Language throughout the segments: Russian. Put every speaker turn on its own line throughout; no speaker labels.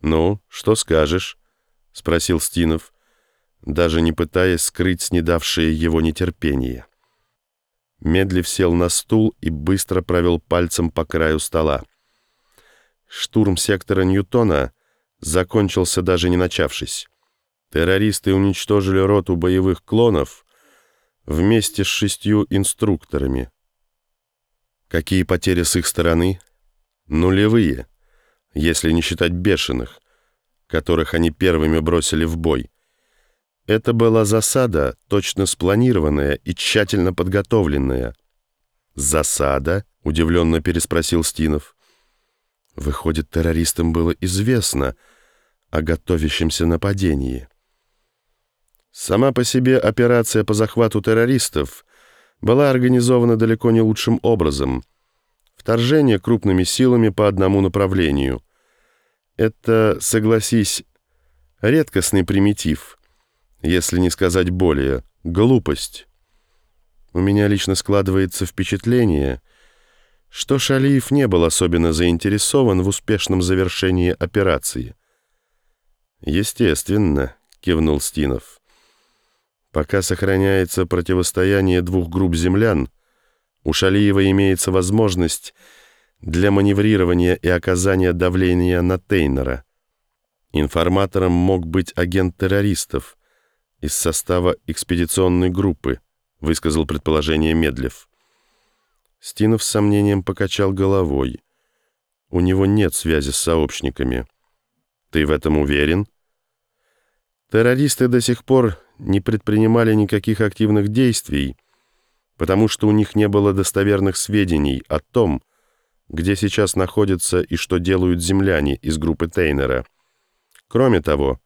«Ну, что скажешь?» — спросил Стинов, даже не пытаясь скрыть снедавшее его нетерпение. Медлив сел на стул и быстро провел пальцем по краю стола. Штурм сектора Ньютона закончился даже не начавшись. Террористы уничтожили роту боевых клонов вместе с шестью инструкторами. Какие потери с их стороны? Нулевые, если не считать бешеных, которых они первыми бросили в бой. Это была засада, точно спланированная и тщательно подготовленная. «Засада?» — удивленно переспросил Стинов. Выходит, террористам было известно о готовящемся нападении. Сама по себе операция по захвату террористов была организована далеко не лучшим образом. Вторжение крупными силами по одному направлению. Это, согласись, редкостный примитив, если не сказать более, глупость. У меня лично складывается впечатление, что Шалиев не был особенно заинтересован в успешном завершении операции. «Естественно», — кивнул Стинов. Пока сохраняется противостояние двух групп землян, у Шалиева имеется возможность для маневрирования и оказания давления на Тейнера. Информатором мог быть агент террористов из состава экспедиционной группы, высказал предположение Медлев. Стинов с сомнением покачал головой. У него нет связи с сообщниками. Ты в этом уверен? Террористы до сих пор не предпринимали никаких активных действий, потому что у них не было достоверных сведений о том, где сейчас находятся и что делают земляне из группы Тейнера. Кроме того,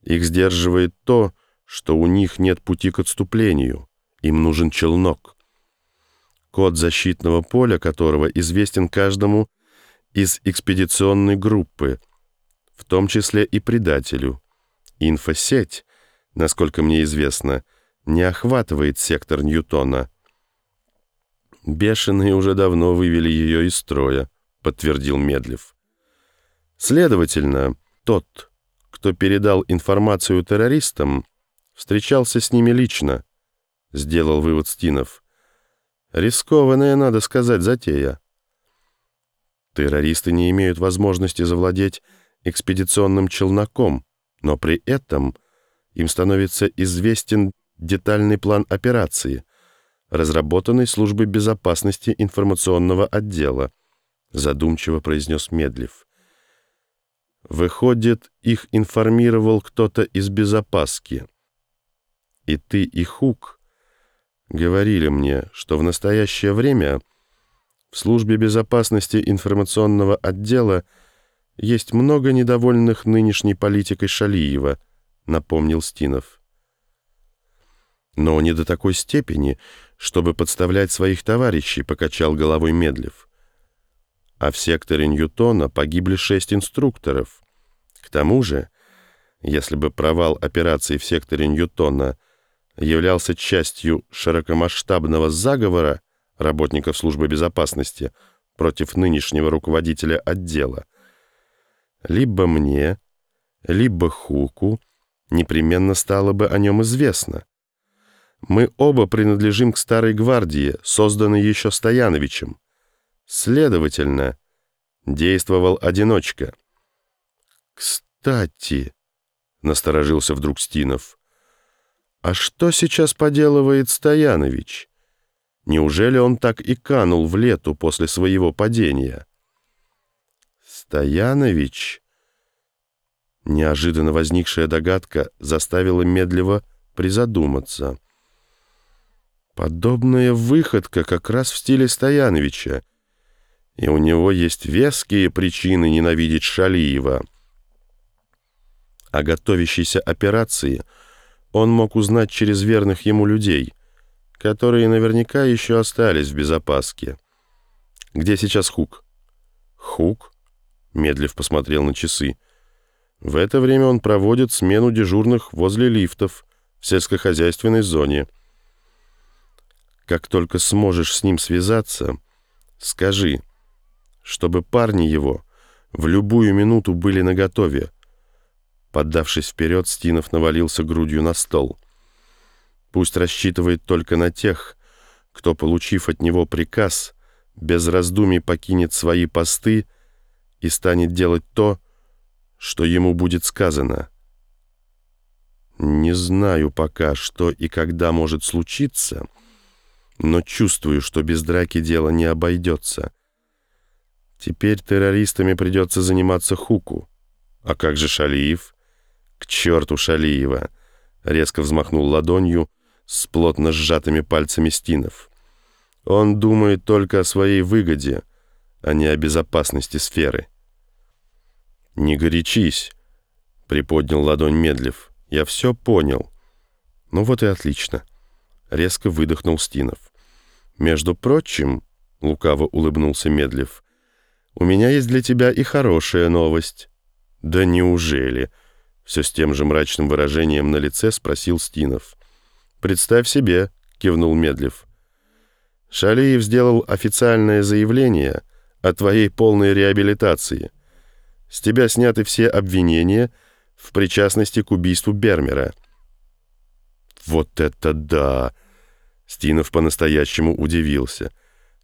их сдерживает то, что у них нет пути к отступлению, им нужен челнок. Код защитного поля которого известен каждому из экспедиционной группы, в том числе и предателю. Инфосеть насколько мне известно, не охватывает сектор Ньютона. Бешеные уже давно вывели ее из строя, подтвердил Медлев. Следовательно, тот, кто передал информацию террористам, встречался с ними лично, сделал вывод Стинов. Рискованная, надо сказать, затея. Террористы не имеют возможности завладеть экспедиционным челноком, но при этом им становится известен детальный план операции, разработанный службой безопасности информационного отдела, задумчиво произнес Медлев. Выходит, их информировал кто-то из безопаски. И ты, и Хук говорили мне, что в настоящее время в службе безопасности информационного отдела есть много недовольных нынешней политикой Шалиева — напомнил Стинов. Но не до такой степени, чтобы подставлять своих товарищей, покачал головой Медлев. А в секторе Ньютона погибли шесть инструкторов. К тому же, если бы провал операции в секторе Ньютона являлся частью широкомасштабного заговора работников службы безопасности против нынешнего руководителя отдела, либо мне, либо Хуку непременно стало бы о нем известно. Мы оба принадлежим к старой гвардии, созданной еще Стояновичем. Следовательно, действовал одиночка. «Кстати», — насторожился вдруг Стинов, «а что сейчас поделывает Стоянович? Неужели он так и канул в лету после своего падения?» «Стоянович...» Неожиданно возникшая догадка заставила медливо призадуматься. Подобная выходка как раз в стиле Стояновича, и у него есть веские причины ненавидеть Шалиева. О готовящейся операции он мог узнать через верных ему людей, которые наверняка еще остались в безопаске. «Где сейчас Хук?» «Хук?» — Медлив посмотрел на часы. В это время он проводит смену дежурных возле лифтов в сельскохозяйственной зоне. Как только сможешь с ним связаться, скажи, чтобы парни его в любую минуту были наготове. Поддавшись вперед, Стинов навалился грудью на стол. Пусть рассчитывает только на тех, кто, получив от него приказ, без раздумий покинет свои посты и станет делать то, что ему будет сказано. Не знаю пока, что и когда может случиться, но чувствую, что без драки дело не обойдется. Теперь террористами придется заниматься Хуку. А как же Шалиев? К черту Шалиева! Резко взмахнул ладонью с плотно сжатыми пальцами Стинов. Он думает только о своей выгоде, а не о безопасности сферы. «Не горячись», — приподнял ладонь Медлев. «Я все понял». «Ну вот и отлично», — резко выдохнул Стинов. «Между прочим», — лукаво улыбнулся Медлев, «у меня есть для тебя и хорошая новость». «Да неужели?» — все с тем же мрачным выражением на лице спросил Стинов. «Представь себе», — кивнул Медлев. «Шалиев сделал официальное заявление о твоей полной реабилитации». С тебя сняты все обвинения в причастности к убийству Бермера». «Вот это да!» Стинов по-настоящему удивился.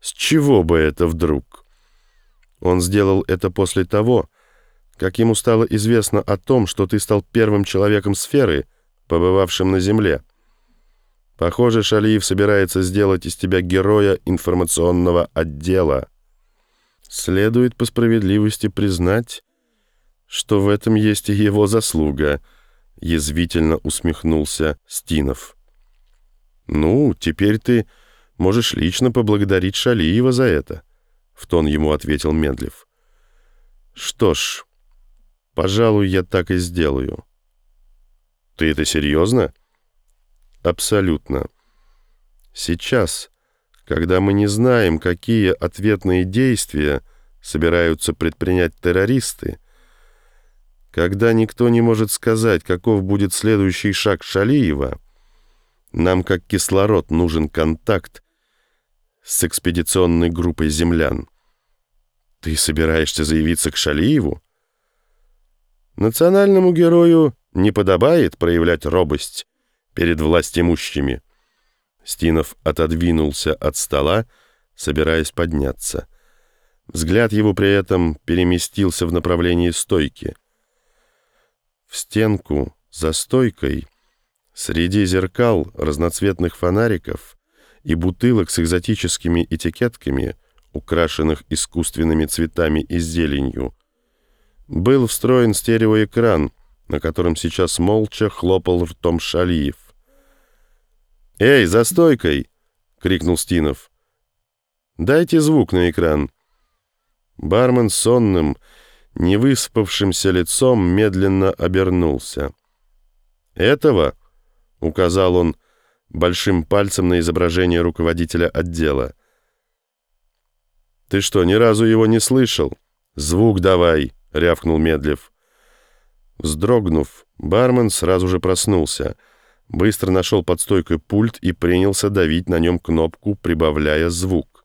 «С чего бы это вдруг?» Он сделал это после того, как ему стало известно о том, что ты стал первым человеком сферы, побывавшим на Земле. Похоже, Шалиев собирается сделать из тебя героя информационного отдела. Следует по справедливости признать, что в этом есть и его заслуга», — язвительно усмехнулся Стинов. «Ну, теперь ты можешь лично поблагодарить Шалиева за это», — в тон ему ответил Медлев. «Что ж, пожалуй, я так и сделаю». «Ты это серьезно?» «Абсолютно. Сейчас, когда мы не знаем, какие ответные действия собираются предпринять террористы, — когда никто не может сказать, каков будет следующий шаг Шалиева, нам, как кислород, нужен контакт с экспедиционной группой землян. Ты собираешься заявиться к Шалиеву? Национальному герою не подобает проявлять робость перед властимущими. Стинов отодвинулся от стола, собираясь подняться. Взгляд его при этом переместился в направлении стойки — в стенку, за стойкой, среди зеркал, разноцветных фонариков и бутылок с экзотическими этикетками, украшенных искусственными цветами и зеленью, был встроен стереоэкран, на котором сейчас молча хлопал ртом Шалиев. «Эй, за стойкой!» — крикнул Стинов. «Дайте звук на экран». Бармен сонным, невыспавшимся лицом медленно обернулся. «Этого?» — указал он большим пальцем на изображение руководителя отдела. «Ты что, ни разу его не слышал? Звук давай!» — рявкнул Медлев. Вздрогнув, бармен сразу же проснулся, быстро нашел под стойкой пульт и принялся давить на нем кнопку, прибавляя звук.